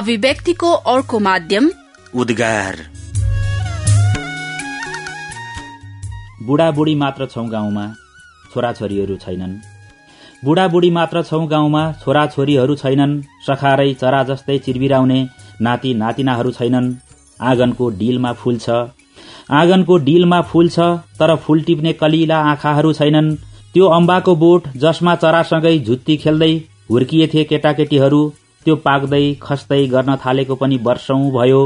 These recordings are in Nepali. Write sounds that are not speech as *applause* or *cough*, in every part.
अभिव्यक्तिको अर्को माध्यम उद्गार। बुढाबुढी मात्र छौं गाउँमा छोराछोरीहरू छैनन्। बुढाबुढी मात्र छौं गाउँमा छोराछोरीहरू छैनन्। सखारै चरा जस्तै चिरबिराउने नाति नातिनाहरू छैनन्। आँगनको डिलमा फूल छ आँगनको डिलमा फूल छ तर फूल टिप्ने कलिला आँखाहरू छैनन्। त्यो अम्बाको बोट जसमा चरासँगै झुत्ती खेल्दै हुर्किएथे केटाकेटीहरू। त्यो पाक्दै खस्दै गर्न थालेको पनि वर्षौं भयो।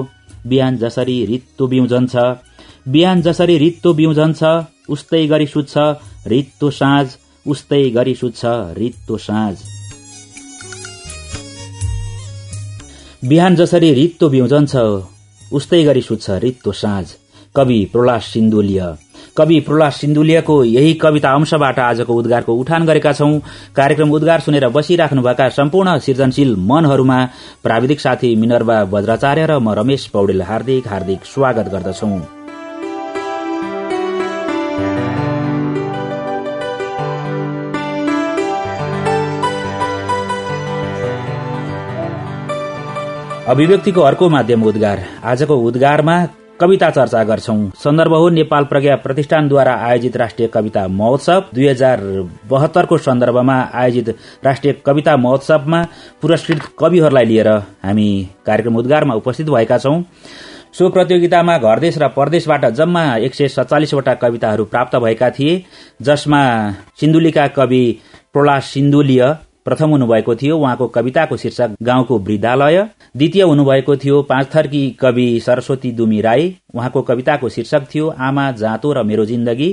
बिहान जसरी रित्तो बिउजन्छ बिहान जसरी रित्तो बिउजन्छ उस्तै गरी सुत्छ रित्तो साँझ उस्तै गरी सुत्छ रित्तो साँझ। बिहान जसरी रित्तो बिउजन्छ उस्तै गरी सुत्छ रित्तो साँझ। कवि प्रलास सिन्धुलीय। कवि प्रलास सिन्धुलियाको यही कविता अंशबाट आजको उद्गारको उठान गरेका छौं। कार्यक्रम उद्गार सुनेर बसिराख्नुभएका सम्पूर्ण सृजनशील मनहरूमा प्राविधिक साथी मिनर्वा वज्राचार्य र म रमेश पौडेल हार्दिक हार्दिक स्वागत गर्दछौं। अभिव्यक्तिको अर्को माध्यम उद्गार। आजको उद्गारमा कविता चर्चा गर्छौं। सन्दर्भ हो नेपाल प्रज्ञा प्रतिष्ठानद्वारा आयोजित राष्ट्रिय कविता महोत्सव। दुई हजार बहत्तरको सन्दर्भमा आयोजित राष्ट्रिय कविता महोत्सवमा पुरस्कृत कविहरूलाई लिएर हामी कार्यक्रम उद्गारमा उपस्थित भएका छौं। सो प्रतियोगितामा घरदेश र परदेशबाट जम्मा एक सय सत्तालिसवटा कविताहरू प्राप्त भएका थिए जसमा सिन्धुलीका कवि प्रलास सिन्धुलीय प्रथम हुनुभएको थियो उहाँको कविताको शीर्षक गाउँको वृद्धालय। द्वितीय हुनुभएको थियो पाँच थर्की कवि सरस्वती दुमी राई। उहाँको कविताको शीर्षक थियो आमा जाँतो र मेरो जिन्दगी।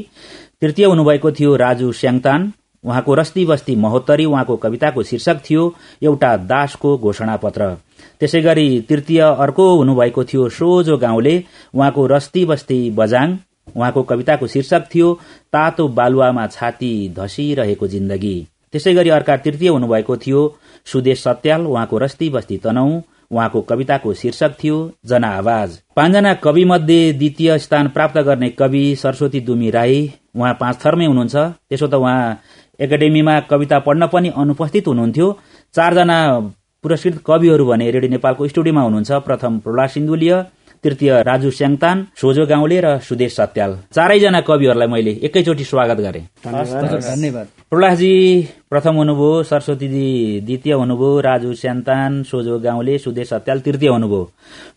तृतीय हुनुभएको थियो राजु स्याङतान। उहाँको रस्ती बस्ती महोत्तरी उहाँको कविताको शीर्षक थियो एउटा दासको घोषणा पत्र त्यसै गरी तृतीय अर्को हुनुभएको थियो सोझो गाउँले उहाँको रस्ती बस्ती बजाङ। उहाँको कविताको शीर्षक थियो तातो बालुवामा छाती धसिरहेको जिन्दगी। त्यसै गरी अर्का तृतीय हुनुभएको थियो सुदेश सत्याल उहाँको रस्ती बस्ती तनौ उहाँको कविताको शीर्षक थियो जना आवाज। पाँचजना कवि मध्ये द्वितीय स्थान प्राप्त गर्ने कवि सरस्वती दुमी राई उहाँ पाँच थरमै हुनुहुन्छ। त्यसो त उहाँ एकाडेमीमा कविता पढ्न पनि अनुपस्थित हुनुहुन्थ्यो। चारजना पुरस्कृत कविहरू भने रेडियो नेपालको स्टुडियोमा हुनुहुन्छ। प्रथम प्रहलाद सिन्धुलीय तृतीय राजु स्याङतान सोझो गाउँले र सुदेश सत्याल। चारैजना कविहरूलाई मैले एकैचोटि स्वागत गरे। धन्यवाद। प्रहलादजी प्रथम हुनुभयो सरस्वतीजी द्वितीय हुनुभयो राजु स्यान्तान सोझो गाउँले सुदेश सत्याल तृतीय हुनुभयो।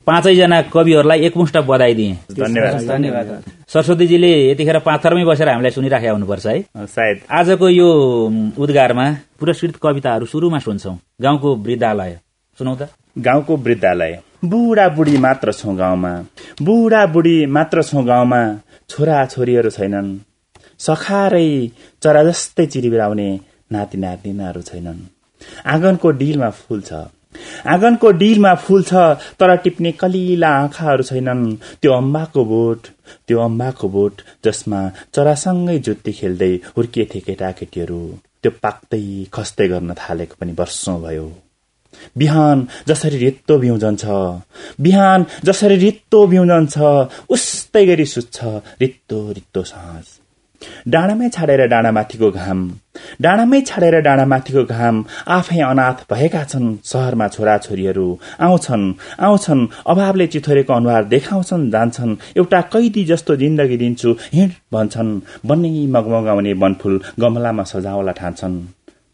पाँचैजना कविहरूलाई एकमुष्ट बधाई दिए। धन्यवाद। सरस्वतीजीले यतिखेर पाथरमै बसेर हामीलाई सुनिराखेका हुनुपर्छ है। सायद। आजको यो उद्गारमा पुरस्कृत कविताहरू सुरुमा सुन्छौ। गाउँको वृद्धालय। सुनौ त। गाउँको वृद्धालय। बुढा बुढी मात्र छौँ गाउँमा। बुढा बुढी मात्र छौँ गाउँमा छोरा छोरीहरू छैनन्। सखारै चरा जस्तै चिरिबिराउने नाति नातिनाहरू छैनन्। आँगनको डिलमा फूल छ। आँगनको डिलमा फूल छ तर टिप्ने कलिला आँखाहरू छैनन्। त्यो अम्बाको बोट त्यो अम्बाको बोट जसमा चरासँगै जुत्ती खेल्दै हुर्किएथे केटाकेटीहरू। त्यो पाक्दै खस्दै गर्न थालेको पनि वर्षौं भयो। बिहान जसरी रित्तो बिउजन्छ बिहान जसरी रित्तो बिउजन्छ उस्तै गरी सुत्छ रित्तो रित्तो साँझ। डाँडामै छाडेर डाँडामाथिको घाम डाँडामै छाडेर डाँडामाथिको घाम आफै अनाथ भएका छन् सहरमा छोराछोरीहरू आउँछन् आउँछन् अभावले चिथोरेको अनुहार देखाउँछन् जान्छन् एउटा कैदी जस्तो जिन्दगी दिन्छु हिँड भन्छन् बन्नै मगमगाउने वनफुल गमलामा सजावला ठान्छन्।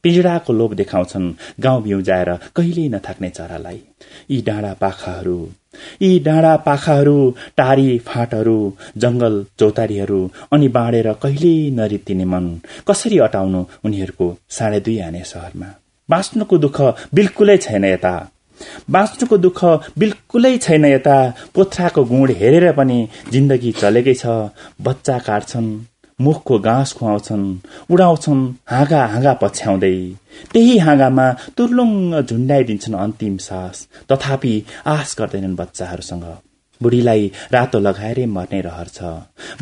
पिजडाको लोभ देखाउँछन् गाउँ बिउजाएर कहिल्यै नथाक्ने चरालाई। यी डाँडा पाखाहरू यी डाँडा पाखाहरू टारी फाँटहरू जंगल चौतारीहरू अनि बाँडेर कहिल्यै नरितिने मन कसरी अटाउनु उनीहरूको साढे दुई आने सहरमा? बाँच्नुको दुःख बिल्कुलै छैन यता। बाँच्नुको दुःख बिल्कुलै छैन यता। पोथ्राको गुण हेरेर पनि जिन्दगी चलेकै छ। बच्चा काट्छन् मुखको घाँस खुवाउँछन् उडाउँछन् हाँगा हाँगा पछ्याउँदै। त्यही हाँगामा तुर्लुङ्ग झुन्डाइदिन्छन् अन्तिम सास। तथापि आश गर्दैनन् बच्चाहरूसँग। बुढीलाई रातो लगाएरै मर्ने रहर छ।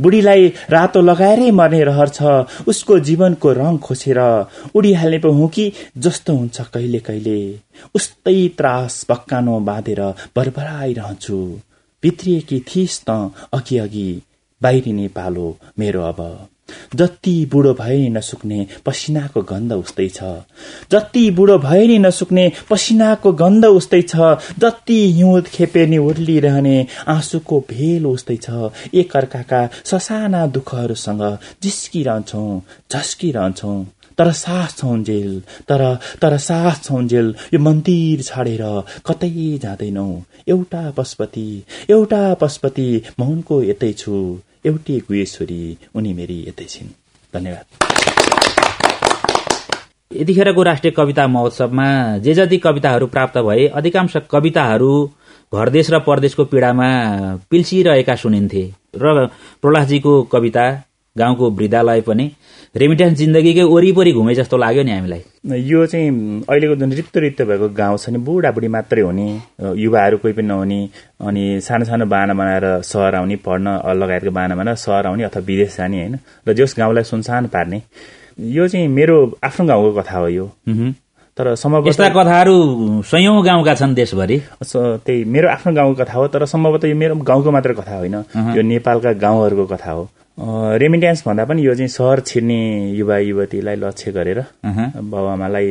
बुढीलाई रातो लगाएरै मर्ने रहर छ। उसको जीवनको रङ खोसेर उडिहाल्ने पो हुँ कि जस्तो हुन्छ कहिले कहिले। उस्तै त्रास पक्कानो बाँधेर बरबराइरहन्छु। भित्रिएकी थिइस् त अघि अघि बाहिरिने पालो मेरो अब। जति बुढो भए नि नसुक्ने पसिनाको गन्ध उस्तै छ। जति बुढो भए नि नसुक्ने पसिनाको गन्ध उस्तै छ। जति हिउँद खेपे नि ओर्लिरहने आँसुको भेल उस्तै छ। एक अर्काका ससाना दुःखहरूसँग जिस्किरहन्छौ झस्किरहन्छौ। तर सास छौन्जेल तर तर सास छौन्जेल यो मन्दिर छाडेर कतै जाँदैनौ। एउटा पशुपति एउटा पशुपति मौनको यतै छु। एउटी गुहेश्वरी उनी मेरी यतै छिन् धन्यवाद यतिखेरको राष्ट्रिय कविता महोत्सवमा जे जति कविताहरू प्राप्त भए अधिकांश कविताहरू घरदेश र परदेशको पीडामा पिल्सिरहेका सुनिन्थे। र प्रहलादजीको कविता गाउँको वृद्धालय पनि रेमिट्यान्स जिन्दगीकै वरिपरि घुमे जस्तो लाग्यो नि हामीलाई। यो चाहिँ अहिलेको जुन रित्तो रित्तो भएको गाउँ छ नि बुढाबुढी मात्रै हुने युवाहरू कोही पनि नहुने अनि सानो सानो बाना बनाएर सहर आउने पढ्न लगायतको बाना बनाएर सहर आउने अथवा विदेश जाने होइन र जस गाउँलाई सुनसान पार्ने। यो चाहिँ मेरो आफ्नो गाउँको कथा हो यो। तर सम्भव यस्ता कथाहरू सयौं गाउँका छन् देशभरि। त्यही मेरो आफ्नो गाउँको कथा हो तर सम्भवतः यो मेरो गाउँको मात्र कथा होइन। यो नेपालका गाउँहरूको कथा हो। रेमिट्यान्स भन्दा पनि यो चाहिँ सहर छिर्ने युवा युवतीलाई लक्ष्य गरेर बाबुआमालाई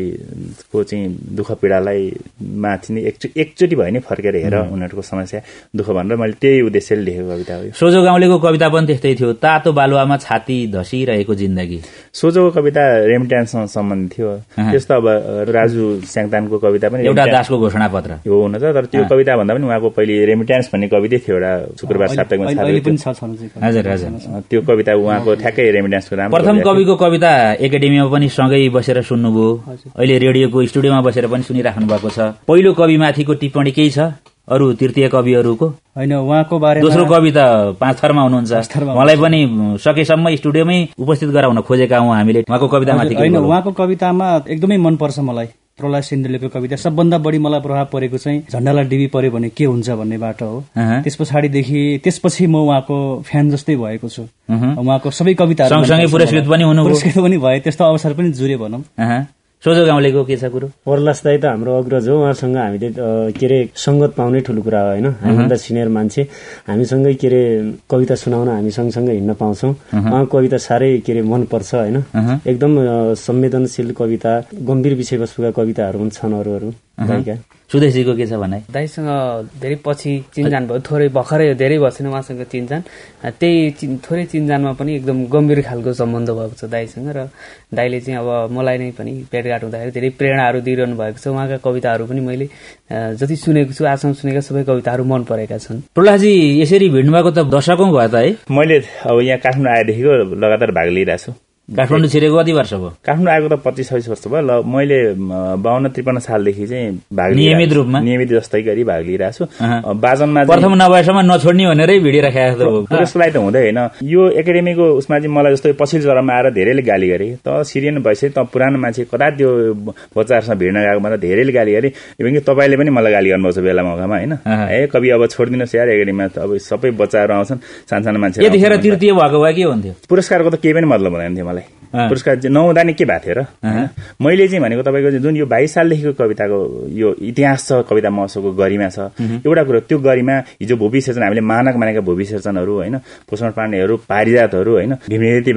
को चाहिँ दुःख पीडालाई माथि नै एकचोटि भयो नि फर्केर हेर उनीहरूको समस्या दुःख भनेर मैले त्यही उद्देश्यले लेखेको कविता हो सोझो गाउँलेको कविता पनि त्यस्तै थियो। तातो बालुवामा छाती धसिरहेको जिन्दगी। सोझोको कविता रेमिट्यान्ससँग सम्बन्धित थियो। त्यस्तो अब राजु स्याङतानको कविता पनि एउटा दासको घोषणा पत्र हो हुन छ तर त्यो कविता भन्दा पनि उहाँको पहिले रेमिट्यान्स भन्ने कवितै थियो एउटा शुक्रबार साप्ताहिकमा हजुर हजुर। त्यो कविता उहाँको ठ्याक्कै रेमिडेन्सको नाम प्रथम कविको कविता एकाडेमीमा पनि सँगै बसेर सुन्नुभयो अहिले रेडियोको स्टुडियोमा बसेर पनि सुनिराख्नु भएको छ। पहिलो कविमाथिको टिप्पणी केही छ? अरू तृतीय कविहरूको? होइन उहाँको बारे दोस्रो कवि त पाँच थरमा हुनुहुन्छ। मलाई पनि सकेसम्म स्टुडियोमै उपस्थित गराउन खोजेका हौँ हामीले। उहाँको कवितामाथि होइन उहाँको कवितामा एकदमै मनपर्छ मलाई। प्रहलाद सिन्डेलेको कविता सबभन्दा बढी मलाई प्रभाव परेको चाहिँ झण्डालाई डिबी पर्यो भने के हुन्छ भन्नेबाट हो। त्यस पछाडिदेखि त्यसपछि म उहाँको फ्यान जस्तै भएको छु। उहाँको सबै कविताहरू पुरस्कृत पनि भए त्यस्तो अवसर पनि जुरे भनौँ। सोझो गाउँलेको के छ कुरो? प्रहलास दाई त हाम्रो अग्रज हो उहाँसँग हामीले के अरे सङ्गत पाउनै ठुलो कुरा हो होइन? हामीभन्दा सिनियर मान्छे। हामीसँगै के अरे कविता सुनाउन हामी सँगसँगै हिँड्न पाउँछौँ। उहाँको कविता साह्रै के अरे मनपर्छ होइन? एकदम संवेदनशील कविता गम्भीर विषयवस्तुका कविताहरू पनि छन् अरू। अरू गायिका सुदेशीको के छ भनाइ? दाईसँग धेरै पछि चिनजान भयो। थोरै भर्खरै धेरै भएको छैन उहाँसँग चिनजान त्यही थोरै चिनजानमा पनि एकदम गम्भीर खालको सम्बन्ध भएको छ दाईसँग र दाईले चाहिँ अब मलाई नै पनि भेटघाट हुँदाखेरि धेरै प्रेरणाहरू दिइरहनु भएको छ। उहाँका कविताहरू पनि मैले जति सुनेको छु आजसम्म सुनेका सबै कविताहरू मन परेका छन्। प्रहलादजी यसरी भिड्नुभएको त दशकौँ भयो त है? मैले अब यहाँ काठमाडौँ आएदेखिको लगातार भाग लिइरहेको छु। काठमाडौँ छिरेको कति वर्ष भयो? काठमाडौँ आएको त पच्चिस छब्बिस वर्ष भयो। ल मैले बाहन्न त्रिपन्न सालदेखि चाहिँ भाग नियमित रूपमा? नियमित जस्तै गरी भाग लिइरहेको छु। बाजनमा प्रथम नभएसम्म नछोड्ने भनेरै भिडियो राखेको त्यसको त हुँदै होइन। यो एकाडेमीको उसमा चाहिँ मलाई जस्तो पछिल्लो चरणमा आएर धेरैले गाली गरे। त सिरियन भइसक्यो त पुरानो मान्छे कता त्यो बच्चाहरूसँग भिड्न गएको भन्दा धेरैले गाली गरे। इभन कि तपाईँले पनि मलाई गाली गर्नुभएको छ बेला मौकामा होइन? ए कवि अब छोडिदिनुहोस् यार एकाडेमीमा अब सबै बच्चाहरू आउँछन् सानसानो मान्छे यतिखेर तृतीय भएको भए के हुन्थ्यो? पुरस्कारको त केही पनि मतलब हुँदैन थियो मलाई। मलाई पुरस्कार नहुँदा नि के भएको थियो र? मैले चाहिँ भनेको तपाईँको जुन यो बाइस सालदेखिको कविताको यो इतिहास छ कविता महोत्सवको गरिमा छ एउटा कुरो त्यो गरिमा हिजो भूपि सिर्जन हामीले मानक मानेका भूपि सिर्जनहरू होइन? पोषण पाण्डेहरू पारिजातहरू होइन?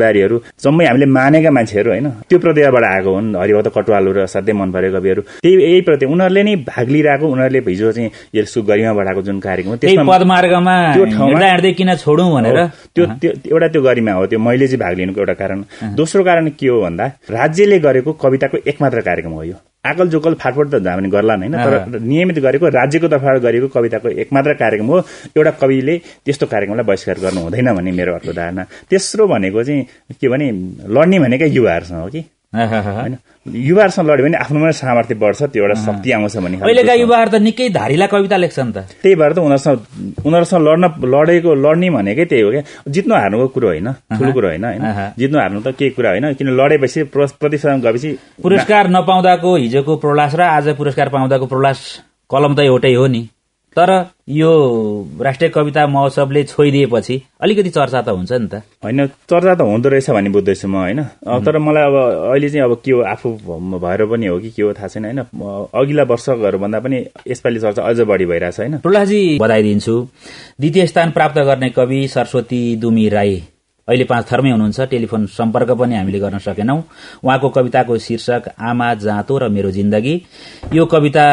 बारीहरू जम्मै हामीले मानेका मान्छेहरू होइन? त्यो प्रतिभाबाट आएको हुन् हरिभक्त कटुवालहरू असाध्यै मन परेको कविहरू। त्यही यही प्रति उनीहरूले नै भाग लिइरहेको उनीहरूले हिजो चाहिँ यसो गरिमा बढाएको जुन कार्यक्रम त्यो ठाउँमा किन छोडौँ भनेर। त्यो एउटा त्यो गरिमा हो त्यो मैले चाहिँ भाग लिनुको एउटा कारण। दोस्रो कारण के हो भन्दा राज्यले गरेको कविताको एकमात्र कार्यक्रम हो यो। आकल जोकल फाटफट त हामी गर्ला होइन तर नियमित गरेको राज्यको तर्फबाट गरेको कविताको एकमात्र कार्यक्रम हो। एउटा कविले त्यस्तो कार्यक्रमलाई बहिष्कार गर्नु हुँदैन भन्ने मेरो अर्को धारणा। तेस्रो भनेको चाहिँ के भने लड्ने भनेकै युवाहरूसँग हो कि? होइन? युवाहरूसँग लड्यो भने आफ्नोमा सामर्थ्य बढ्छ त्यो एउटा शक्ति आउँछ भने अहिलेका युवाहरू त निकै धारिला कविता लेख्छन् त। त्यही भएर त उनीहरूसँग उनीहरूसँग लड्न लडेको लड्ने भनेकै त्यही हो क्या। जित्नु हार्नुको कुरो होइन ठुलो कुरो होइन होइन? जित्नु हार्नु त केही कुरा होइन किन लडेपछि प्रतिशत गएपछि पुरस्कार नपाउँदाको हिजोको प्रलास र आज पुरस्कार पाउँदाको प्रलास कलम त एउटै हो नि। तर यो राष्ट्रिय कविता महोत्सवले छोइदिएपछि अलिकति चर्चा त हुन्छ नि त। होइन चर्चा त हुँदो रहेछ भन्ने बुझ्दैछु म होइन? तर मलाई अब अहिले चाहिँ अब के हो आफू भएर पनि हो कि के हो थाहा छैन होइन? अघिल्ला वर्षहरूभन्दा पनि यसपालि चर्चा अझ बढी भइरहेछ होइन? प्रहलादजी बधाई दिन्छु। द्वितीय स्थान प्राप्त गर्ने कवि सरस्वती दुमी राई। अहिले पाँच थरमै हुनुहुन्छ। टेलिफोन सम्पर्क पनि हामीले गर्न सकेनौं। उहाँको कविताको शीर्षक आमा जाँतो र मेरो जिन्दगी। यो कविता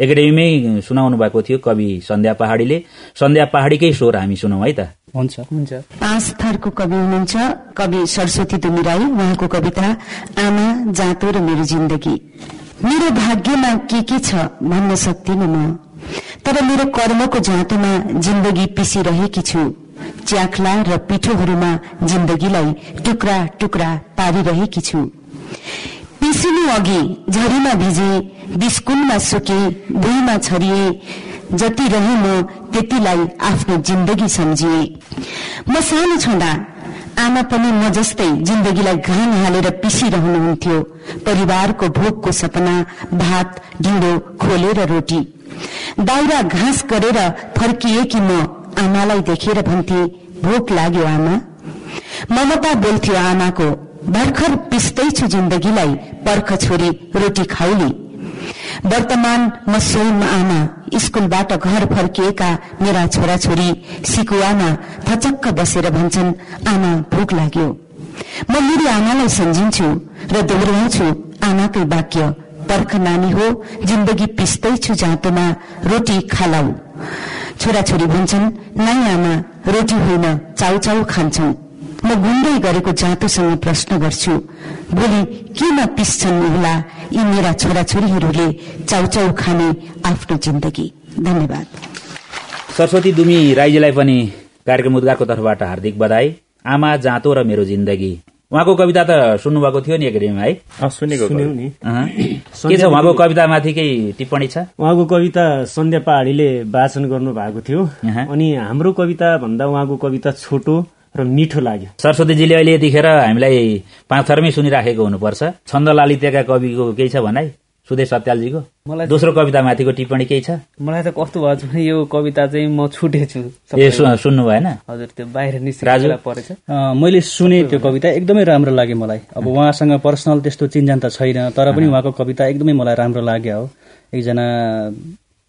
एकाडेमीमै सुनाउनु भएको थियो कवि सन्ध्या पहाडीले। सन्ध्या पहाडीकै स्वर हामी सुनौ है त? हुन्छ। हुन्छ। पाँच थरको कवि हुनुहुन्छ। कवि सरस्वती दुमिराई उहाँको कविता आमा जाँतो र मेरो जिन्दगी। मेरो भाग्यमा के के छ भन्न सक्दिनँ म। तर मेरो कर्मको जाँतोमा जिन्दगी पिसिरहेकी छु। च्याख्ला र पिठोहरूमा जिन्दगीलाई टुक्रा टुक्रा पारिरहेकी छु। पिसिनु अघि झरीमा भिजे बिस्कुनमा सुके भुइँमा छरिए जति रहे म त्यतिलाई आफ्नो जिन्दगी सम्झिए। म सानो छँदा आमा पनि म जस्तै जिन्दगीलाई घाम हालेर पिसिरहनुहुन्थ्यो। परिवारको भोकको सपना भात ढिँडो खोलेर रोटी। दाउरा घाँस गरेर फर्किएकी म आमालाई देखेर भन्थे भोक लाग्यो आमा। ममता बोल्थ्यो आमाको भर्खर पिस्दैछु जिन्दगीलाई पर्ख छोरी रोटी खाउली। वर्तमान म स्वयं आमा स्कूलबाट घर फर्किएका मेरा छोराछोरी सिकुवामा थचक्क बसेर भन्छन् आमा भोक लाग्यो। म मेरी आमालाई सम्झिन्छु र दोहोऱ्याउँछु आमाकै वाक्य पर्ख नानी हो जिन्दगी पिस्दैछु जाँतोमा रोटी खालाउ छोराछोरी भन्छन् नाइ आमा रोटी होइन चाउचाउ खान्छौ। म गुन्दै गरेको जाँतोसँग प्रश्न गर्छु। भोलि केमा पिस्छन् होला यी मेरा छोराछोरीहरूले चाउचाउ खाने आफ्नो जिन्दगी। धन्यवाद। सरस्वती दुमी राईजीलाई पनि कार्यक्रम उद्घारको तर्फबाट हार्दिक बधाई। आमा जाँतो र मेरो जिन्दगी। उहाँको कविता त सुन्नुभएको थियो नि एकाडेमीमा है? सुनेको *clears throat* के छ उहाँको कवितामाथि केही टिप्पणी छ? उहाँको कविता सन्ध्या पहाडीले वाचन गर्नु भएको थियो अनि हाम्रो कविता भन्दा उहाँको कविता छोटो र मिठो लाग्यो। सरस्वतीजीले अहिले यतिखेर हामीलाई पाँच थरमै सुनिराखेको हुनुपर्छ। छन्द लालित्यका कविको केही छ भनाइ? सुधे सत्यालजीको मलाई दोस्रो कवितामाथिको टिप्पणी केही छ? मलाई त कस्तो भएको छ भने यो कविता चाहिँ म छुटेछु ए सुन्नु भएन? हजुर त्यो बाहिर निस्केर परेछ। मैले सुने त्यो कविता एकदमै राम्रो लाग्यो मलाई। अब उहाँसँग पर्सनल त्यस्तो चिन्जान त छैन तर पनि उहाँको कविता एकदमै मलाई राम्रो लाग्यो हो। एकजना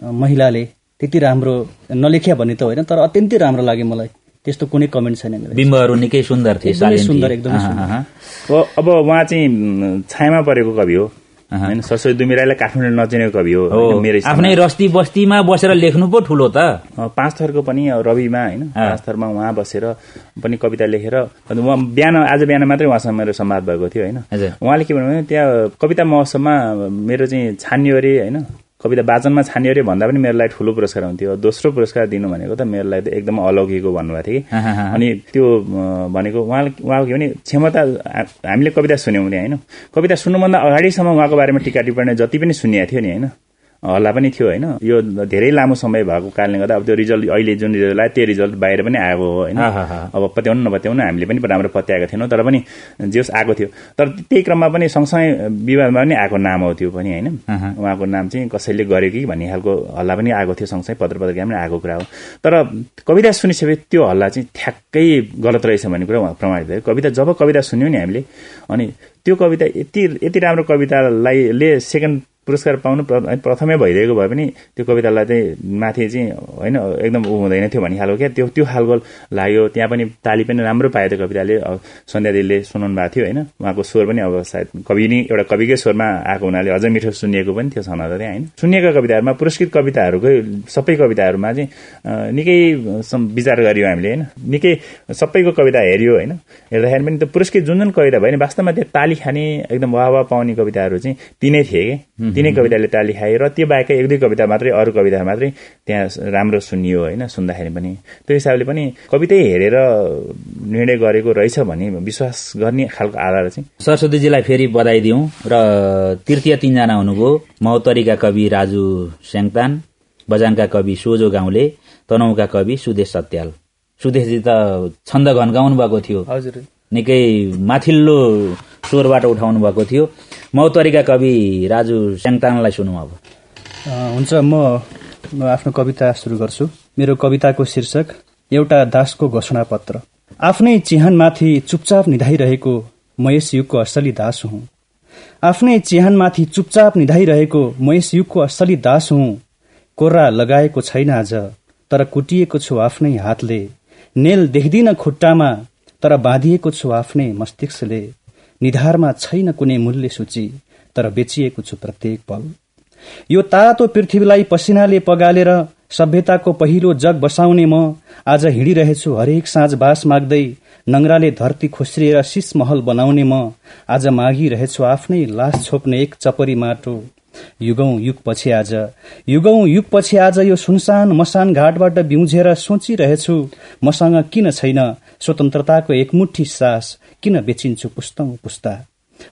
महिलाले त्यति राम्रो नलेख्या भन्ने त होइन तर अत्यन्तै राम्रो लाग्यो मलाई। त्यस्तो कुनै कमेन्ट छैन बिम्बहरू निकै सुन्दर थिए सुन्दर एकदमै अब उहाँ चाहिँ छायामा परेको कवि हो। होइन सरस्वती दुमिराईलाई काठमाडौँ नचिनेको कवि हो मेरो आफ्नै रस्ती बस्तीमा बसेर लेख्नु पो ठुलो त। पाँच थरको पनि रविमा होइन पाँच थरमा उहाँ बसेर पनि कविता लेखेर उहाँ बिहान आज बिहान मात्रै उहाँसँग मेरो संवाद भएको थियो होइन। उहाँले के भन्नुभयो त्यहाँ कविता महोत्सवमा मेरो चाहिँ छानियो अरे होइन कविता वाचनमा छान्यो अरे भन्दा पनि मेरो लागि ठुलो पुरस्कार हुन्थ्यो। दोस्रो पुरस्कार दिनु भनेको त मेरो लागि त एकदम अलौकिको भन्नुभएको थियो कि। अनि त्यो भनेको उहाँले उहाँको के भने क्षमता हामीले कविता सुन्यौँ नि होइन? कविता सुन्नुभन्दा अगाडिसम्म उहाँको बारेमा टिका टिप्पणी जति पनि सुनिएको थियो नि होइन? हल्ला पनि थियो होइन। यो धेरै लामो समय भएको कारणले गर्दा अब त्यो रिजल्ट अहिले जुन रिजल्ट आयो त्यो रिजल्ट बाहिर पनि आएको हो होइन। अब पत्याउनु नपत्याउनु हामीले पनि राम्रो पत्याएको थिएनौँ तर पनि जे आएको थियो। तर त्यही क्रममा पनि सँगसँगै विवादमा पनि आएको नाम हो त्यो पनि होइन। उहाँको नाम चाहिँ कसैले गर्यो कि भन्ने खालको हल्ला पनि आएको थियो सँगसँगै पत्र पत्रिका पनि आएको कुरा हो। तर कविता सुनिसके त्यो हल्ला चाहिँ ठ्याक्कै गलत रहेछ भन्ने कुरा उहाँ प्रमाणित भयो। कविता जब कविता सुन्यौँ नि हामीले अनि त्यो कविता यति यति राम्रो कवितालाई ले सेकेन्ड पुरस्कार पाउनु प्रथमै भइदिएको भए पनि त्यो कवितालाई चाहिँ माथि चाहिँ होइन एकदम ऊ हुँदैन थियो भन्ने खालको क्या। त्यो त्यो खालको लाग्यो। त्यहाँ पनि ताली पनि राम्रो पायो त्यो कविताले। सन्ध्या दिदीले सुनाउनु भएको थियो होइन। उहाँको स्वर पनि अब सायद कवि नै एउटा कविकै स्वरमा आएको हुनाले अझै मिठो सुनिएको पनि थियो छन त्यहाँ होइन। सुनिएका कविताहरूमा पुरस्कृत कविताहरूकै सबै कविताहरूमा चाहिँ निकै विचार गऱ्यौँ हामीले होइन। निकै सबैको कविता हेऱ्यो होइन। हेर्दाखेरि पनि त्यो पुरस्कृत जुन जुन कविता भयो नि वास्तवमा त्यो ताली खाने एकदम वाह वाह पाउने कविताहरू चाहिँ तिनै थिए कि? तिनै कविताले ताली खाए र त्यो बाहेकै एक दुई कविता मात्रै अरू कविता मात्रै त्यहाँ राम्रो सुनियो होइन सुन्दाखेरि पनि। त्यो हिसाबले पनि कवितै हेरेर निर्णय गरेको रहेछ भने विश्वास गर्ने खालको आधार चाहिँ। सरस्वतीजीलाई फेरि बधाई दिउँ र तृतीय तिनजना हुनुभयो मौतरीका कवि राजु स्याङतान बजाङका कवि सोझो गाउँले तनौका कवि सुदेश सत्याल। सुदेशजी त छन्द घन्काउनु भएको थियो। हजुर। निकै माथिल्लो स्वरबाट उठाउनु भएको थियो। मौतरीका कवि राजु स्याङताङलाई सुनौँ अब। हुन्छ म आफ्नो कविता सुरु गर्छु। मेरो कविताको शीर्षक एउटा दासको घोषणा पत्र आफ्नै चिहानमाथि चुपचाप निधाइरहेको म यस युगको असली दास हुँ। आफ्नै चिहानमाथि चुपचाप निधाइरहेको म यस युगको असली दास हुँ। कोर्रा लगाएको छैन आज तर कुटिएको छु आफ्नै हातले। नेल देख्दिन खुट्टामा तर बाँधिएको छु आफ्नै मस्तिष्कले। निधारमा छैन कुनै मूल्य सूची तर बेचिएको छु प्रत्येक पल। यो तातो पृथ्वीलाई पसिनाले पगालेर सभ्यताको पहिलो जग बसाउने म आज हिँडिरहेछु हरेक साँझ बास माग्दै नङ्राले धरती खोस्रिएर शिष महल बनाउने म आज मागिरहेछु आफ्नै लास छोप्ने एक चपरी माटो। युगौं युगपछि आज युगौं युगपछि आज यो सुनसान मसान घाटबाट बिउझेर सोचिरहेछु मसँग किन छैन स्वतन्त्रताको एकमुठी सास किन बेचिन्छु पुस्तौं पुस्ता?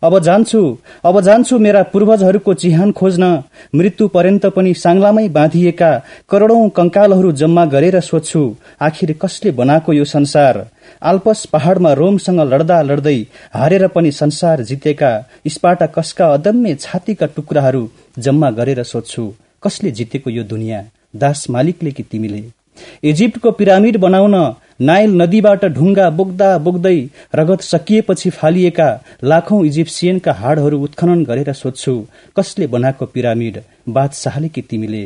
अब जान्छु अब जान्छु मेरा पूर्वजहरूको चिहान खोज्न। मृत्यु पर्यन्त पनि साङ्लामै बाँधिएका करोड़ौं कंकालहरू जम्मा गरेर सोध्छु आखिर कसले बनाएको यो संसार? आल्पस पहाड़मा रोमसँग लड्दा लड्दै हारेर पनि संसार जितेका स्पाटा कसका अदम्य छातीका टुक्राहरू जम्मा गरेर सोध्छु कसले जितेको यो दुनियाँ? दास मालिकले कि तिमीले? इजिप्टको पिरामिड बनाउन नाइल नदीबाट ढुङ्गा बोक्दा बोक्दै रगत सकिएपछि फालिएका लाखौं इजिप्सियनका हाडहरू उत्खनन गरेर सोध्छु कसले बनाएको पिरामिड? बादशाहले कि तिमीले?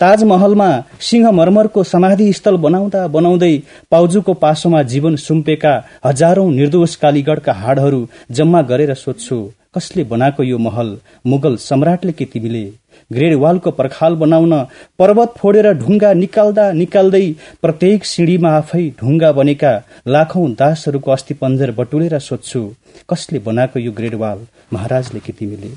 ताजमहलमा सिंह मर्मरको समाधि स्थल बनाउँदा बनाउँदै पाउजूको पासोमा जीवन सुम्पेका हजारौं निर्दोष कालीगढ़का हाडहरू जम्मा गरेर सोध्छु कसले बनाएको यो महल? मुगल सम्राटले के तिमीले? ग्रेड वालको पर्खाल बनाउन पर्वत फोडेर ढुङ्गा निकाल्दा निकाल्दै प्रत्येक सिँढीमा आफै ढुङ्गा बनेका लाखौं दासहरूको अस्थि पञ्जर बटुलेर सोध्छु कसले बनाएको यो ग्रेड वाल? महाराजले कि तिमीले?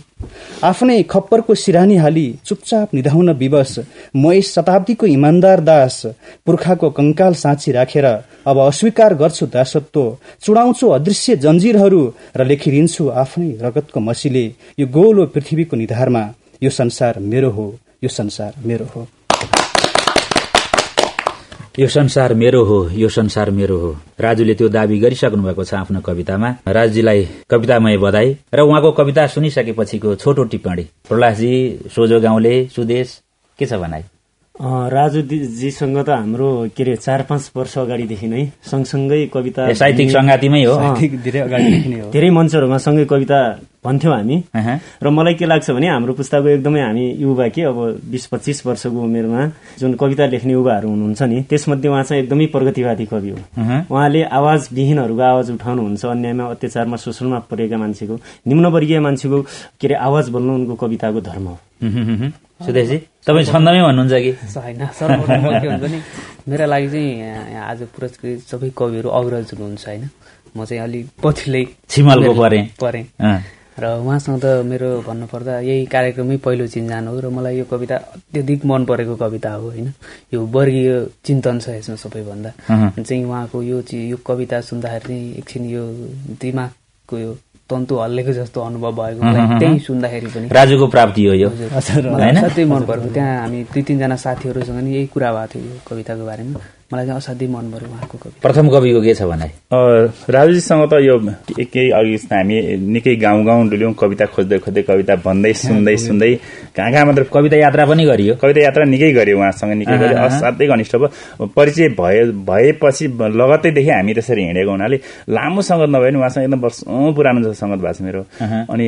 आफ्नै खप्परको सिरानी हाली चुपचाप निधाउन विवश म यस शताब्दीको इमान्दार दास पुर्खाको कंकाल साँची राखेर अब अस्वीकार गर्छु दासत्व चुडाउँछु अदृश्य जन्जिरहरू र लेखिदिन्छु आफ्नै रगतको मसीले यो गोलो पृथ्वीको निधारमा। यो संसार मेरो हो यो संसार मेरो हो। यो संसार मेरो हो यो संसार मेरो हो। राजुले त्यो दावी गरिसक्नु भएको छ आफ्नो कवितामा। राजुजीलाई कवितामय बधाई र उहाँको कविता सुनिसकेपछिको छोटो टिप्पणी। प्रहलादजी सोझो गाउँले सुदेश के छ भनाई? राजुजीसँग त हाम्रो के अरे चार पाँच वर्ष अगाडिदेखि नै सँगसँगै कविता साहित्यिक संगातिमै हो। धेरै मञ्चहरूमा सँगै कविता भन्थ्यौँ हामी। र मलाई के लाग्छ भने हाम्रो पुस्ताको एकदमै हामी युवा के अब बिस पच्चिस वर्षको उमेरमा जुन कविता लेख्ने युवाहरू हुनुहुन्छ नि त्यसमध्ये उहाँ चाहिँ एकदमै प्रगतिवादी कवि हो। उहाँले आवाज विहीनहरूको आवाज उठाउनुहुन्छ अन्यायमा अत्याचारमा शोषणमा परेका मान्छेको निम्नवर्गीय मान्छेको के अरे आवाज बोल्नु उनको कविताको धर्म हो। सुदेशजी तपाईँ छन्दमै भन्नुहुन्छ कि? होइन सर के मेरो लागि चाहिँ आज पुरस्कृत सबै कविहरू अग्रज हुनुहुन्छ होइन। म चाहिँ अलिक पछिल्लै छिमलको परे। परेँ। र उहाँसँग त मेरो भन्नुपर्दा यही कार्यक्रममै पहिलो चिन्जान हो र मलाई यो कविता अत्यधिक मन परेको कविता हो होइन। यो वर्गीय चिन्तन छ यसमा सबैभन्दा। चाहिँ उहाँको यो यो कविता सुन्दाखेरि चाहिँ एकछिन यो दिमागको यो तन्तु हल्लेको जस्तो अनुभव भएको त्यही सुन्दाखेरि पनि। राजुको प्राप्ति हो यो। साथै मन पर्यो त्यहाँ हामी दुई तिनजना साथीहरूसँग नि यही कुरा भएको थियो यो कविताको बारेमा। मलाई चाहिँ असाध्यै मन पर्यो उहाँको कविता। प्रथम कविको के छ भने राजुजीसँग त यो केही अघि हामी निकै गाउँ गाउँ डुल्यौँ कविता खोज्दै खोज्दै कविता भन्दै सुन्दै सुन्दै कहाँ कहाँ मात्र कविता यात्रा पनि गरियो। कविता यात्रा निकै गऱ्यो उहाँसँग निकै गऱ्यो असाध्यै घनिष्ठ भयो। परिचय भए भएपछि लगत्तैदेखि हामी त्यसरी हिँडेको हुनाले लामो सङ्गत नभए पनि उहाँसँग एकदम वर्षौँ पुरानो सङ्गत भएको छ मेरो। अनि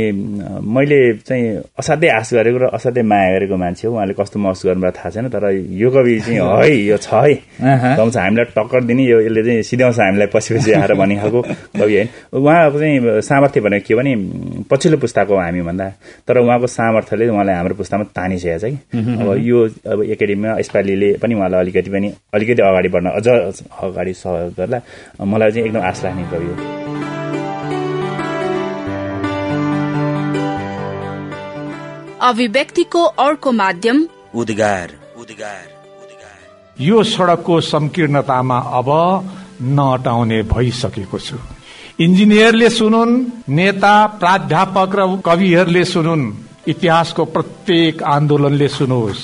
मैले चाहिँ असाध्यै आश गरेको र असाध्यै माया गरेको मान्छे हो। उहाँले कस्तो महसुस गर्नुभएको थाहा छैन तर यो कवि चाहिँ *laughs* है यो छ है। गाउँछ हामीलाई टक्कर दिने यो यसले चाहिँ सिध्याउँछ हामीलाई पछि पछि आएर भन्ने खालको कवि होइन। उहाँको चाहिँ सामर्थ्य भनेको के भने पछिल्लो पुस्ताको हामीभन्दा तर उहाँको सामर्थ्यले उहाँलाई हाम्रो पुस्तामा तानिसकेको छ कि। अब यो अब एकाडेमीमा यसपालिले पनि उहाँलाई अलिकति पनि अलिकति अगाडि बढ्न अझ अगाडि सहयोग गर्ला। मलाई चाहिँ एकदम आश राख्ने कवि हो। अभिव्यक्तिको अर्को माध्यम उद्गार उद्गार। यो सड़कको संकीर्णतामा अब नअटाउने भइसकेको छु। इन्जिनियरले सुनुन् नेता प्राध्यापक र कविहरूले सुनुन्। इतिहासको प्रत्येक आन्दोलनले सुनोस्।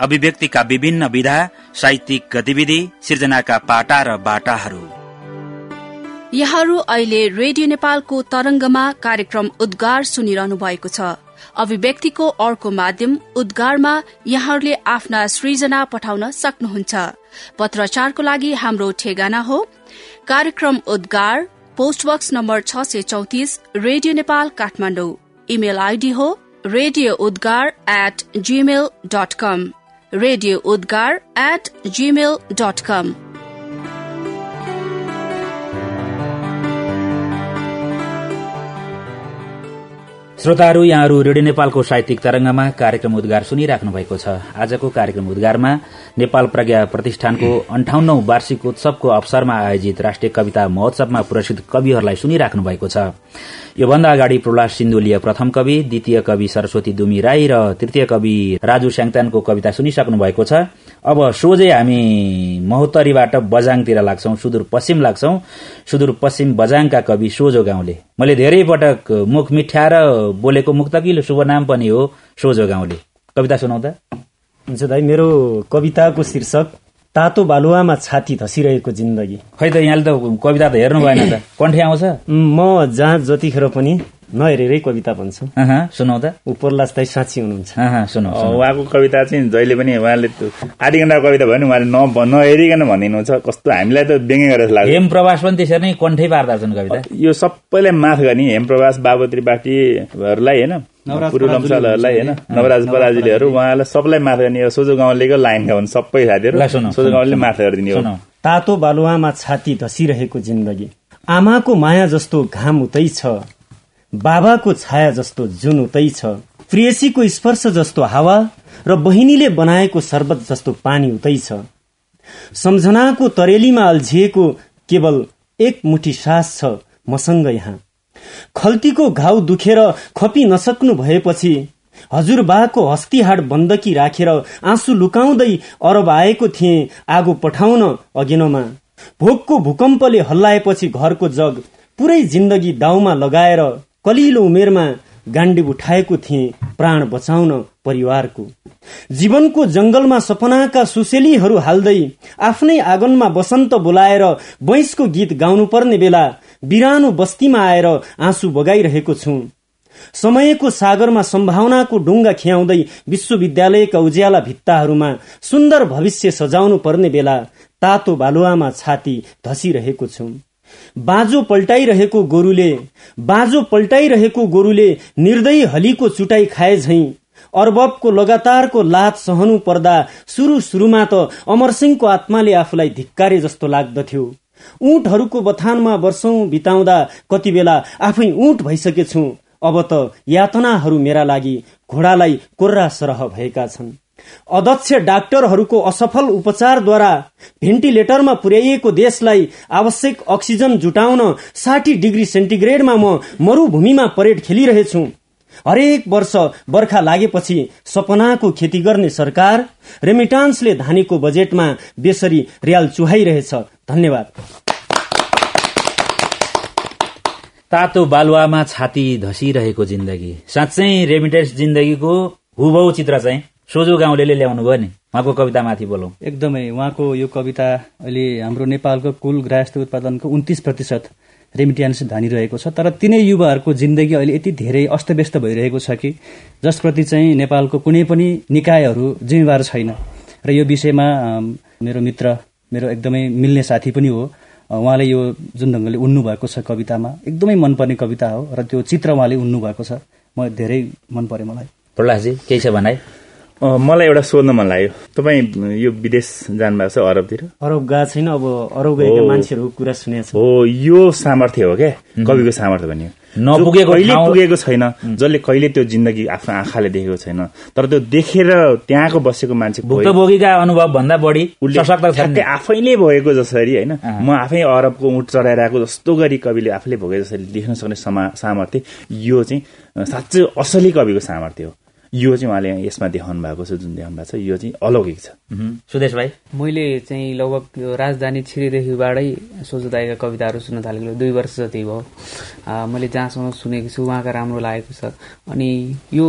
अभिव्यक्तिका विभिन्न विधा साहित्यिक गतिविधि सृजनाका पाटा र बाटाहरू। यहाँहरू अहिले रेडियो नेपालको तरंगमा कार्यक्रम उद्गार सुनिरहनु भएको छ। अभिव्यक्तिको अर्को माध्यम उद्गारमा यहाँहरूले आफ्ना सृजना पठाउन सक्नुहुन्छ। पत्रचारको लागि हाम्रो ठेगाना हो कार्यक्रम उद्गार पोस्टबक्स नम्बर छ सय चौतिस radio Nepal Kathmandu. Email ID हो radio Udgar at Gmail dot com radio Udgar at Gmail dot com श्रोताहरू यहाँहरू रेडियो नेपालको साहित्यिक तरंगमा कार्यक्रम उद्गार सुनिराख्नु भएको छ। आजको कार्यक्रम उद्गारमा नेपाल प्रज्ञा प्रतिष्ठानको अन्ठाउन्नौ वार्षिक उत्सवको अवसरमा आयोजित राष्ट्रिय कविता महोत्सवमा पुरस्कृत कविहरूलाई सुनिराख्नु भएको छ। योभन्दा अगाडि प्रहलाद सिन्धुलीय प्रथम कवि द्वितीय कवि सरस्वती दुमी राई र तृतीय कवि राजु स्याङतानको कविता सुनिसक्नु भएको छ। अब सोझै हामी महोत्तरीबाट बजाङतिर लाग्छौं सुदूर पश्चिम लाग्छौं। सुदूर पश्चिम बजाङका कवि सोझो गाउँले। मैले धेरै पटक मुख मिठ्याएर बोलेको मुक्तकिलो शुभ नाम पनि हो सोझो गाउँले। कविता सुनाउँदा? हुन्छ दाइ मेरो कविताको शीर्षक तातो बालुवामा छाती धसिरहेको जिन्दगी। खै त यहाँले त कविता त हेर्नु भएन त। कन्ठे आउँछ? म जहाँ जतिखेर पनि नहेरेरै कविता भन्छ। सुनाउँदा? उपरलास दाई साँच्ची हुनुहुन्छ। उहाँको कविता चाहिँ जहिले पनि उहाँले आधी घन्टा कविता भयो नि उहाँले नहेरिकन भनिदिनुहुन्छ। कस्तो हामीलाई त व्यङ्ग्य गरेर लाग्छ। हेम प्रवास पनि त्यसरी नै कन्ठै पार्दा छन् कविता। यो सबैलाई माफ गर्ने हेम प्रवास बाबु त्रिपाठीहरूलाई होइन पुरु लम्सालहरूलाई होइन नवराज पराजुलीहरू उहाँलाई सबलाई माफ गर्ने यो सोझो गाउँलेको लाइनका हुन् सबै साथीहरू। सोझो गाउँले माफ गरिदिने हो। तातो बालुवामा छाती धसिरहेको जिन्दगी। आमाको माया जस्तो घाम उतै छ। बाबाको छाया जस्तो जुन उतै छ प्रेयसीको स्पर्श जस्तो हावा र बहिनीले बनाएको शरबत जस्तो पानी उतै छ। सम्झनाको तरेलीमा अल्झिएको केवल एक मुठी सास छ मसँग यहाँ। खल्तीको घाउ दुखेर खपी नसक्नु भएपछि हजुरबाको हस्तीहाट बन्दकी राखेर आँसु लुकाउँदै अरब आएको थिए आगो पठाउन अघिनोमा। भोकको भूकम्पले हल्लाएपछि घरको जग पुरै जिन्दगी दाउमा लगाएर कलिलो उमेरमा गाण्डी उठाएको थिए प्राण बचाउन परिवारको। जीवनको जंगलमा सपनाका सुसेलीहरू हाल्दै आफ्नै आँगनमा बसन्त बोलाएर बैंसको गीत गाउनु पर्ने बेला बिरानो बस्तीमा आएर आँसु बगाइरहेको छु। समयको सागरमा सम्भावनाको डुङ्गा खियाउँदै विश्वविद्यालयका उज्याला भित्ताहरूमा सुन्दर भविष्य सजाउनु पर्ने बेला तातो बालुवामा छाती धसिरहेको छु। बाँझो पल्टाइरहेको गोरुले बाँझो पल्टाइरहेको गोरुले निर्दयी हलीको चुटाई खाए झै। अर्बबको लगातारको लात सहनु पर्दा सुरु सुरुमा त अमरसिंहको आत्माले आफूलाई धिक्कारे जस्तो लाग्दथ्यो। ऊँटहरूको बथानमा वर्षौं बिताउँदा कति बेला आफै ऊँट भइसकेछु। अब त यातनाहरू मेरा लागि घोडालाई कोर्रा सरह भएका छन्। अध्यक्ष डाक्टरहरूको असफल उपचारद्वारा भेन्टिलेटरमा पुर्याइएको देशलाई आवश्यक अक्सिजन जुटाउन साठी डिग्री सेन्टिग्रेडमा म मरूभूमिमा परेड खेलिरहेछु। हरेक वर्ष बर्खा लागेपछि सपनाको खेती गर्ने सरकार रेमिटान्सले धानीको बजेटमा बेसरी रियाल चुहाइरहेछ। धन्यवाद। तातो बालुवामा छाती धसिरहेको जिन्दगी। साँच्चै रेमिटेन्स जिन्दगीको हुबहु चित्र चाहिँ। सोझो गाउँले ल्याउनु भयो नि? उहाँको कविता माथि बोलौँ। एकदमै उहाँको यो कविता अहिले हाम्रो नेपालको कुल गृहस्थ उत्पादनको उन्तिस प्रतिशत रेमिट्यान्स धानिरहेको छ। तर तिनै युवाहरूको जिन्दगी अहिले यति धेरै अस्तव्यस्त भइरहेको छ कि जसप्रति चाहिँ नेपालको कुनै पनि निकायहरू जिम्मेवार छैन। र यो विषयमा मेरो मित्र मेरो एकदमै मिल्ने साथी पनि हो। उहाँले यो जुन ढङ्गले उन्नु भएको छ कवितामा एकदमै मनपर्ने कविता हो। र त्यो चित्र उहाँले उन्नु भएको छ। म धेरै मन पर्यो मलाई। प्रहलादजी केही छ भनाइ? मलाई एउटा सोध्न मन लाग्यो। तपाईँ यो विदेश जानुभएको छ अरबतिर? अरब गएको छैन अब अरब गएका मान्छेहरूको कुरा सुनेको हो यो सामर्थ्य हो क्या? कविको सामर्थ्य भन्यो नपुगेको कहिले पुगेको छैन जसले कहिले त्यो जिन्दगी आफ्नो आँखाले देखेको छैन तर त्यो देखेर त्यहाँको बसेको मान्छे भुक्तभोगीका अनुभव भन्दा बढी आफैले भएको जसरी होइन? म आफै अरबको उठ चढाइरहेको जस्तो गरी कविले आफूले भोगे जसरी लेख्न सक्ने सामर्थ्य यो चाहिँ साँच्चै असली कविको सामर्थ्य हो। यो चाहिँ उहाँले यसमा देखाउनु भएको छ जुन देखाउनु भएको छ यो चाहिँ अलौकिक छ। सुदेश भाइ? मैले चाहिँ लगभग यो राजधानी छिरीदेखिबाटै सोझो कविताहरू सुन्न थालेको दुई वर्ष जति भयो। मैले जहाँसम्म सुनेको छु उहाँका राम्रो लागेको छ। अनि यो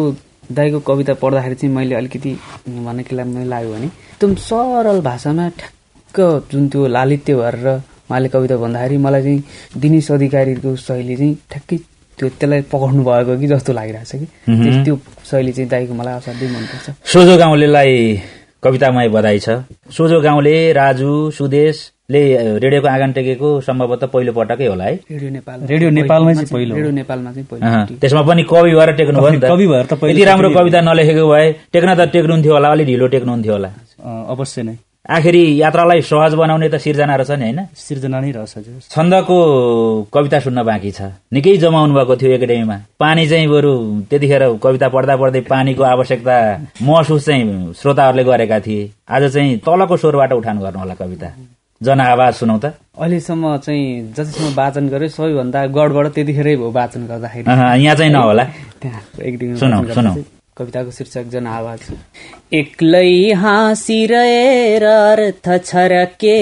दाईको कविता पढ्दाखेरि चाहिँ मैले अलिकति भन्ने के लाग्यो भने एकदम सरल भाषामा ठ्याक्क जुन त्यो लालित्य भएर उहाँले कविता भन्दाखेरि मलाई चाहिँ दिनेश अधिकारीको शैली चाहिँ ठ्याक्कै त्यो त्यसलाई पकाउनु भएको कि जस्तो लागिरहेछ कि? त्यो शैली चाहिँ दाईको मलाई असाध्यै मनपर्छ। सोझो गाउँलेलाई कवितामय बधाई छ। सोझो गाउँले राजु सुदेशले रेडियोको आँगन टेकेको सम्भवतः पहिलो पटकै होला है। रेडियो नेपाल। रेडियो नेपालमै चाहिँ पहिलो रेडियो नेपालमा चाहिँ पहिलो त्यसमा पनि कवि भएर टेक्नु भयो नि त। कवि भएर त यति राम्रो कविता नलेखेको भए टेक्न त टेक्नुहुन्थ्यो होला अलिक ढिलो टेक्नुहुन्थ्यो होला। अवश्य नै। आखिरी यात्रालाई सहज बनाउने त सिर्जना रहेछ नि होइन? सिर्जना नै रहेछ छन्दको कविता सुन्न बाँकी छ। निकै जमाउनु भएको थियो एकाडेमीमा। पानी चाहिँ बरु त्यतिखेर कविता पढ्दा पढ्दै पानीको आवश्यकता महसुस चाहिँ श्रोताहरूले गरेका थिए। आज चाहिँ तलको स्वरबाट उठान गर्नु होला कविता। जनआवाज सुनौ त। अहिलेसम्म चाहिँ जतिसम्म वाचन गर्यो सबैभन्दा गडबड त्यतिखेरै भयो वाचन गर्दाखेरि। यहाँ चाहिँ नहोला। सुनौ सुनौ। कविताको शीर्षक जनआवाज एक्लै हाँसिरहेर अर्थ छरके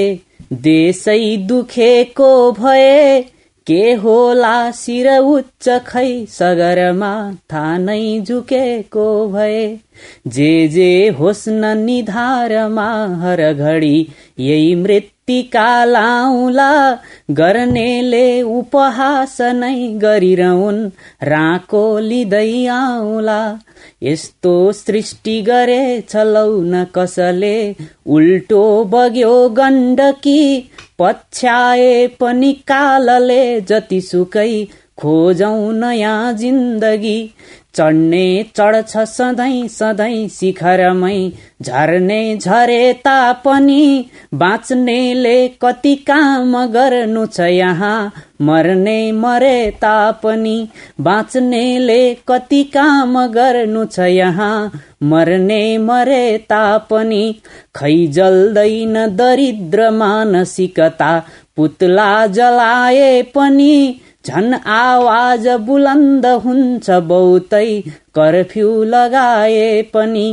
देशै दुखेको भए के होला शिर उच्च खै सगरमा थानै झुकेको भए। जे जे होस् न निधारमा हर घडी यही मृत्तिका लाउला। गर्नेले उपहास नै गरिरहन् राको लिँदै आउला यस्तो सृष्टि गरेछ लौ न कसले। उल्टो बग्यो गण्डकी पछ्याए पनि कालले जतिसुकै खोजौ नयाँ जिन्दगी चढ्ने चढ्छ सधैँ सधैँ शिखरमै झर्ने झरे तापनि। बाँच्नेले कति काम गर्नु छ यहाँ मर्ने मरे तापनि। बाँच्नेले कति काम गर्नु छ यहाँ मर्ने मरे तापनि। खै जल्दैन दरिद्र मानसिकता पुतला जलाए पनि। झन आवाज बुलन्द हुन्छ बहुतै कर्फ्यू लगाए पनि।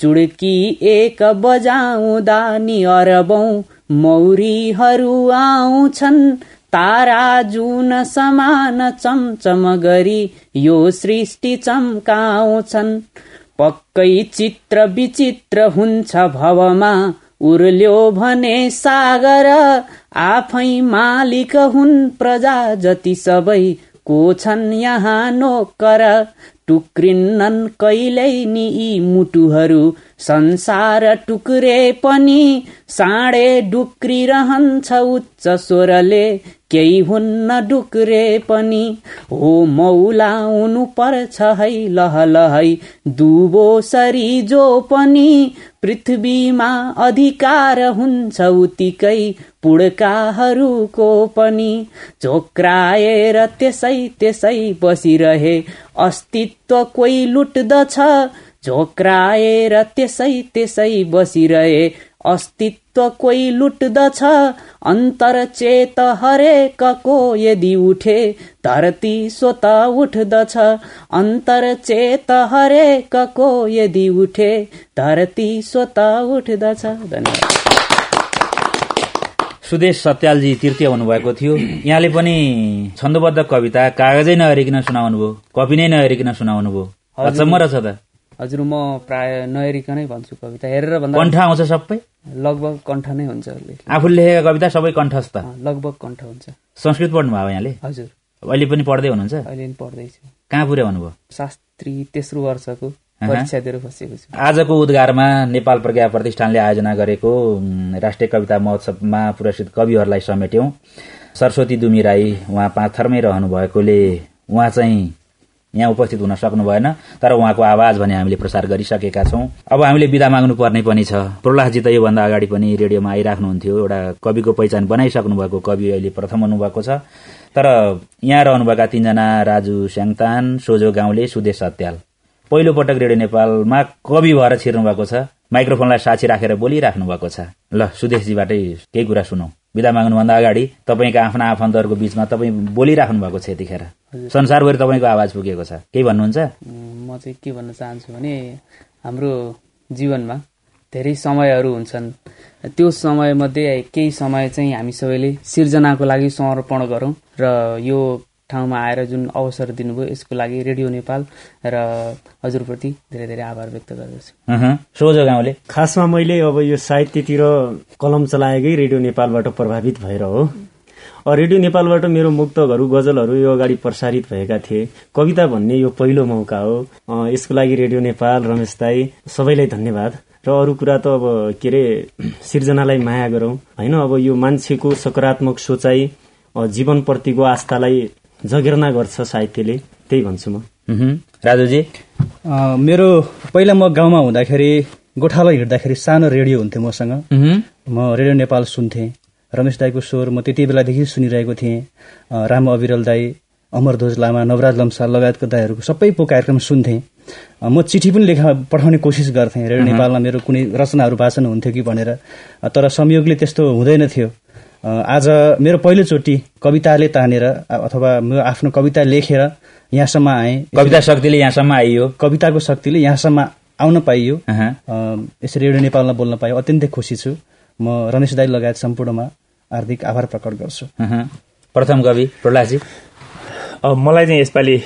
चुड्की एक बजाउँदा नि अरबौं मौरीहरू आउँछन्। तारा जुन समान चमचम गरी यो सृष्टि चम्काउँछन्। पक्कै चित्र विचित्र हुन्छ भवमा उर्ल्यो भने सागर। आफै मालिक हुन् प्रजा जति सबै। को छन् यहाँ नोकर? टुक्रिन्नन् कहिल्यै नि यी मुटुहरू? संसार टुक्रे पनि साँडे डुक्रिरहन्छ उच्च स्वरले। केही हुन्न डुक्रे पनि। हो मौलाउनु पर्छ है लह लहै दुबो सरी जो पनि। पृथ्वीमा अधिकार हुन्छ उतिकै पुड्काहरूको पनि। झोक्राएर त्यसै त्यसै बसिरहे अस्तित्व कोही लुट्दछ। झोक्राएर त्यसै त्यसै बसिरहे अस्तित्व कोही लुट्दछ। अन्तर चेत हरेकको यदि उठे धरती स्वत उठ्दछ। अन्तर चेत हरेकको यदि उठे धरती स्वत उठ्दछ। धन्यवाद। सुदेश सत्यालजी तृतीय हुनुभएको थियो। यहाँले पनि छन्दबद्ध कविता कागजै नहेरिकन सुनाउनु भयो कपी नै नहेरिकन सुनाउनु भयो अचम्म रहेछ त। हजुर म प्राय नहेरिकनै भन्छु कविता। हेरेर भन्दा कण्ठ आउँछ सबै? लगभग कण्ठ नै हुन्छ आफूले लेखेका कविता सबै कण्ठस्थ? लगभग कण्ठ हुन्छ। संस्कृत पढ्नु भयो यहाँले? हजुर। अहिले पनि पढ्दै हुनुहुन्छ? अहिले पनि पढ्दैछु। कहाँ पुर्याउनु भयो शास्त्री तेस्रो वर्षको परीक्षा दिएर बसेको छु। आजको उद्घारमा नेपाल प्रज्ञा प्रतिष्ठानले आयोजना गरेको राष्ट्रिय कविता महोत्सवमा पुरस्कृत कविहरूलाई समेट्यौं। सरस्वती दुमी राई उहाँ पाँचथरमै रहनु भएकोले उहाँ चाहिँ यहाँ उपस्थित हुन सक्नु भएन तर उहाँको आवाज भने हामीले प्रसार गरिसकेका छौं। अब हामीले विदा माग्नु पर्ने पनि छ। प्रहलादजी त योभन्दा अगाडि पनि रेडियोमा आइराख्नुहुन्थ्यो। एउटा कविको पहिचान बनाइसक्नु भएको कवि अहिले प्रथम हुनुभएको छ। तर यहाँ रहनुभएका तीनजना राजु स्याङतान सोझो गाउँले सुदेश सत्याल। पहिलो पटक रेडियो नेपालमा कवि भएर छिर्नु भएको छ। माइक्रोफोनलाई साक्षी राखेर बोलिराख्नु भएको छ। ल सुदेशजीबाटै केही कुरा सुनौ। विदा माग्नुभन्दा अगाडि तपाईँका आफ्ना आफन्तहरूको बीचमा तपाईँ बोलिराख्नु भएको छ यतिखेर। संसारभरि तपाईँको आवाज पुगेको छ। केही भन्नुहुन्छ? म चाहिँ के भन्न चाहन्छु भने हाम्रो जीवनमा धेरै समयहरू हुन्छन्। त्यो समयमध्ये केही समय चाहिँ हामी सबैले सिर्जनाको लागि समर्पण गरौँ र यो ठाउँमा आएर जुन अवसर दिनुभयो यसको लागि रेडियो नेपाल र हजुरप्रति धेरै धेरै आभार व्यक्त गर्दछु। सोझो गाउँले। खासमा मैले अब यो साहित्यतिर कलम चलाएकै रेडियो नेपालबाट प्रभावित भएर हो। रेडियो नेपालबाट मेरो मुक्तहरू गजलहरू यो अगाडि प्रसारित भएका थिए। कविता भन्ने यो पहिलो मौका हो। यसको लागि रेडियो नेपाल रमेश दाई सबैलाई धन्यवाद। र अरू कुरा त अब के अरे सिर्जनालाई माया गरौँ। होइन अब यो मान्छेको सकारात्मक सोचाइ जीवनप्रतिको आस्थालाई जगेर्ना गर्छ साहित्यले त्यही भन्छु म। राजुजी? मेरो पहिला म गाउँमा हुँदाखेरि गोठालो हिँड्दाखेरि सानो रेडियो हुन्थ्यो मसँग। म रेडियो नेपाल सुन्थेँ। रमेश दाईको स्वर म त्यति बेलादेखि सुनिरहेको थिएँ। राम अविरल दाई अमरध्वज लामा नवराज लम्सा लगायतको दाईहरूको सबै पो कार्यक्रम सुन्थेँ। म चिठी पनि लेखा पठाउने कोसिस गर्थेँ। रेडियो नेपालमा मेरो कुनै रचनाहरू वाचन हुन्थ्यो कि भनेर। तर संयोगले त्यस्तो हुँदैन थियो। आज मेरो पहिलोचोटि कविताले तानेर अथवा म आफ्नो कविता लेखेर यहाँसम्म आएँ। कविता शक्तिले यहाँसम्म आइयो। कविताको शक्तिले यहाँसम्म आउन पाइयो। यसरी रेडियो नेपालमा बोल्न पाइयो अत्यन्तै खुसी छु। म रमेश दाई लगायत सम्पूर्णमा हार्दिक आभार प्रकट गर्छु। प्रथम कवि प्रहलादजी। मलाई चाहिँ यसपालि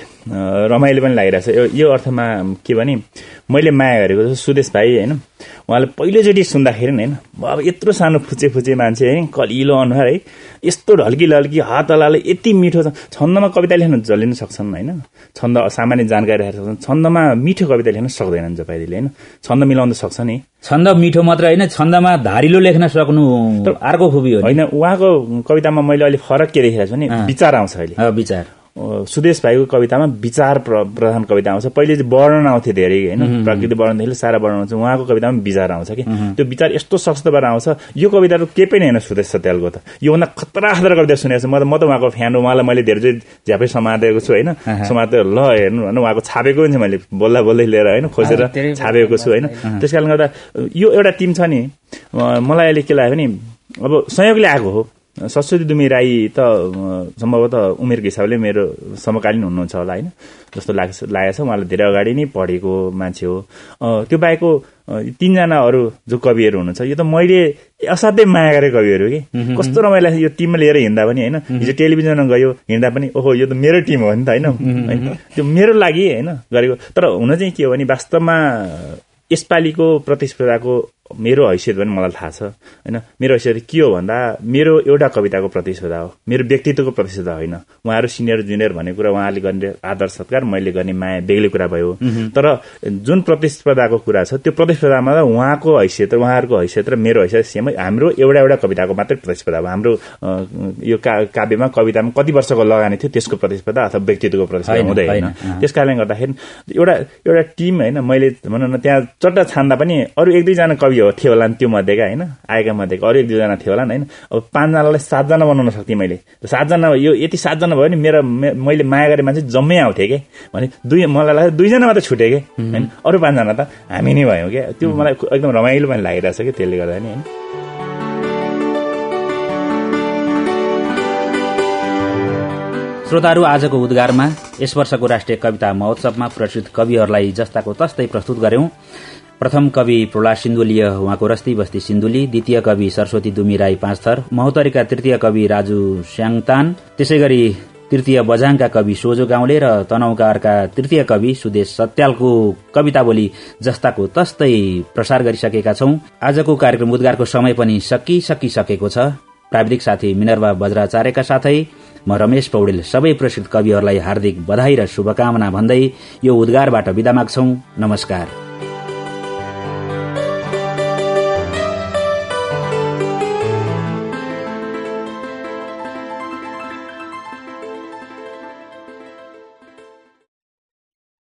रमाइलो पनि लागिरहेछ यो यो अर्थमा के भने मैले माया गरेको छु। सुदेश भाइ होइन? उहाँले पहिलोचोटि सुन्दाखेरि होइन अब यत्रो सानो फुचे फुचे मान्छे है कलिलो अनुहार है यस्तो ढल्की लल्की हात हलाले यति मिठो छ छन्दमा कविता लेख्न जलिन सक्छन् होइन छन्द सामान्य जानकारी राखेर सक्छन् छन्दमा मिठो कविता लेख्न सक्दैनन् जपाइले होइन छन्द मिलाउन सक्छ नि। छन्द मिठो मात्र होइन छन्दमा धारिलो लेख्न सक्नु अर्को खुबी हो होइन उहाँको कवितामा मैले अलिक फरक के देखिरहेको छु भने विचार आउँछ अहिले। विचार। सुदेश भाइको कवितामा विचार प्रधान कविता आउँछ। पहिले चाहिँ वर्णन आउँथ्यो धेरै होइन? प्रकृति वर्णनदेखि सारा वर्णन आउँछ। उहाँको कवितामा विचार आउँछ कि? त्यो विचार यस्तो सस्तबाट आउँछ। यो कविताहरू केही पनि होइन सुदेश सत्यालको त। योभन्दा खतरा खतरा कविता सुनेको छु। म त म त उहाँको फ्यान हो। उहाँलाई मैले धेरै चाहिँ झ्यापै समातेको छु होइन? समाते ल हेर्नु होइन? उहाँको छापेको पनि छ मैले। बोल्दा बोल्दै लिएर होइन? खोजेर छापेको छु होइन? त्यस कारणले गर्दा यो एउटा टिम छ नि। मलाई अहिले के लाग्यो भने अब संयोगले आएको हो। सरस्वती दुमी राई त सम्भवतः उमेरको हिसाबले मेरो समकालीन हुनुहुन्छ होला होइन? जस्तो लाग्छ लागेको छ उहाँलाई धेरै अगाडि नै पढेको मान्छे हो। त्यो बाहेकको तिनजना अरू जो कविहरू हुनुहुन्छ यो त मैले असाध्यै माया गरेँ कविहरू कि? कस्तो रमाइलो यो टिममा लिएर हिँड्दा पनि होइन? हिजो टेलिभिजनमा गयो हिँड्दा पनि ओहो यो त मेरो टिम हो नि त होइन? त्यो मेरो लागि होइन गरेको। तर हुन चाहिँ के हो भने वास्तवमा यसपालिको प्रतिस्पर्धाको मेरो हैसियत पनि मलाई थाहा छ। होइन मेरो हैसियत के हो भन्दा मेरो एउटा कविताको प्रतिस्पर्धा हो। मेरो व्यक्तित्वको प्रतिस्पर्धा होइन। उहाँहरू सिनियर जुनियर भन्ने कुरा उहाँले गर्ने आदर सत्कार मैले गर्ने माया बेग्लै कुरा भयो। तर जुन प्रतिस्पर्धाको कुरा छ त्यो प्रतिस्पर्धामा उहाँको हैसियत र उहाँहरूको हैसियत र मेरो हैसियत सेमै हाम्रो एउटा एउटा कविताको मात्रै प्रतिस्पर्धा हो। हाम्रो यो काव्यमा कवितामा कति वर्षको लगानी थियो त्यसको प्रतिस्पर्धा अथवा व्यक्तित्वको प्रतिस्पर्धा हुँदै होइन त्यस कारणले गर्दाखेरि एउटा एउटा टिम होइन मैले भनौँ न त्यहाँ चट्टा छान्दा पनि अरू एक दुईजना कवि हो थियो होला नि त्यो मध्येका होइन? आएका मध्येको अरू एक दुईजना थियो होला नि होइन? अब पाँचजनालाई सातजना बनाउन सक्थेँ मैले। सातजना यो यति सातजना भयो नि मेरो मैले माया गरेँ मान्छे जम्मै आउँथेँ कि? भने दुई मलाई लाग्छ दुईजना मात्रै छुटेँ कि? होइन? अरू पाँचजना त हामी नै भयौँ क्या त्यो मलाई एकदम रमाइलो पनि लागिरहेछ कि त्यसले गर्दा नि होइन? श्रोताहरू आजको उद्गारमा यस वर्षको राष्ट्रिय कविता महोत्सवमा प्रसिद्ध कविहरूलाई जस्ताको तस्तै प्रस्तुत गर्यौं प्रथम कवि प्रहलाद सिन्धुलीय उहाँको रस्ती बस्ती सिन्धुली द्वितीय कवि सरस्वती दुमी राई पाँचथर महोत्तरीका तृतीय कवि राजु स्याङतान त्यसै गरी तृतीय बझाङका कवि सोझो गाउँले र तनौका अर्का तृतीय कवि सुदेश सत्यालको कविता बोली जस्ताको तस्तै प्रसार गरिसकेका छौं। आजको कार्यक्रम उद्गारको समय पनि सकिसकिसकेको छ। प्राविधिक साथी मिनर्वा बज्राचार्यका साथै म रमेश पौडेल सबै प्रसिद्ध कविहरूलाई हार्दिक बधाई र शुभकामना भन्दै यो उद्गारबाट विदा माग्छौ। नमस्कार।